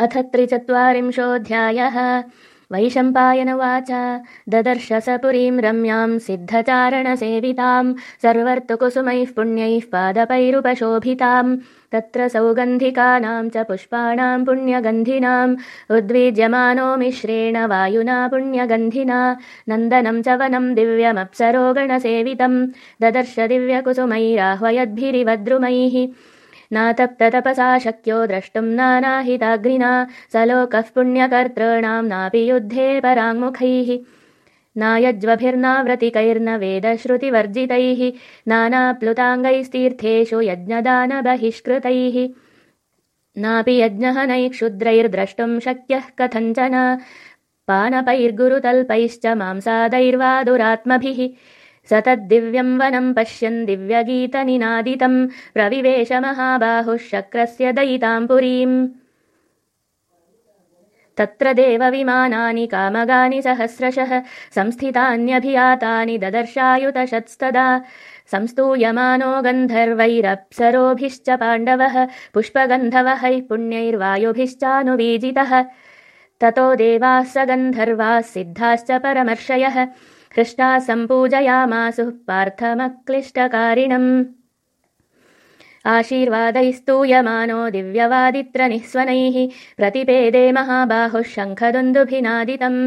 अथ त्रिचत्वारिंशोऽध्यायः। वैशम्पायनवाच ददर्श स पुरीम् रम्याम् सिद्धचारणसेविताम् सर्वर्तुकुसुमैः पुण्यैः पादपैरुपशोभिताम् तत्र सौगन्धिकानाम् च पुष्पाणाम् पुण्यगन्धिनाम् उद्वीज्यमानो मिश्रेण वायुना पुण्यगन्धिना। नन्दनम् च वनम् दिव्यमप्सरोगणसेवितम् ददर्श दिव्यकुसुमैराह्वयद्भिरिवद्रुमैः नातप्ततपसा शक्यो द्रष्टुम् नानाहिताग्निना लोकः पुण्यकर्तॄणाम् नापि युद्धे पराङ्मुखैः। नायज्वभिर्नाव्रतिकैर्न वेदश्रुतिवर्जितैः नानाप्लुताङ्गैस्तीर्थेषु यज्ञदानबहिष्कृतैः। नापि यज्ञः नैक्षुद्रैर्द्रष्टुम् शक्यः कथञ्चन पानपैर्गुरुतल्पैश्च मांसादैर्वा दुरात्मभिः स तद्दिव्यम् वनम् पश्यन् दिव्यगीतनिनादितम् प्रविवेशमहाबाहुः शक्रस्य दयिताम् पुरीम् तत्र देवविमानानि कामगानि सहस्रशः संस्थितान्यभियातानि ददर्शायुतशत्स्तदा। संस्तूयमानो गन्धर्वैरप्सरोभिश्च पाण्डवः पुष्पगन्धवहैः पुण्यैर्वायुभिश्चानुवीजितः। ततो देवाः स गन्धर्वाः सिद्धाश्च परमर्षयः हृष्टा सम्पूजयामासुः पार्थमक्लिष्टकारिणम्। आशीर्वादैस्तूयमानो दिव्यवादित्रनिःस्वनैः प्रतिपेदे महाबाहुः शङ्खदुन्दुभिनादितम्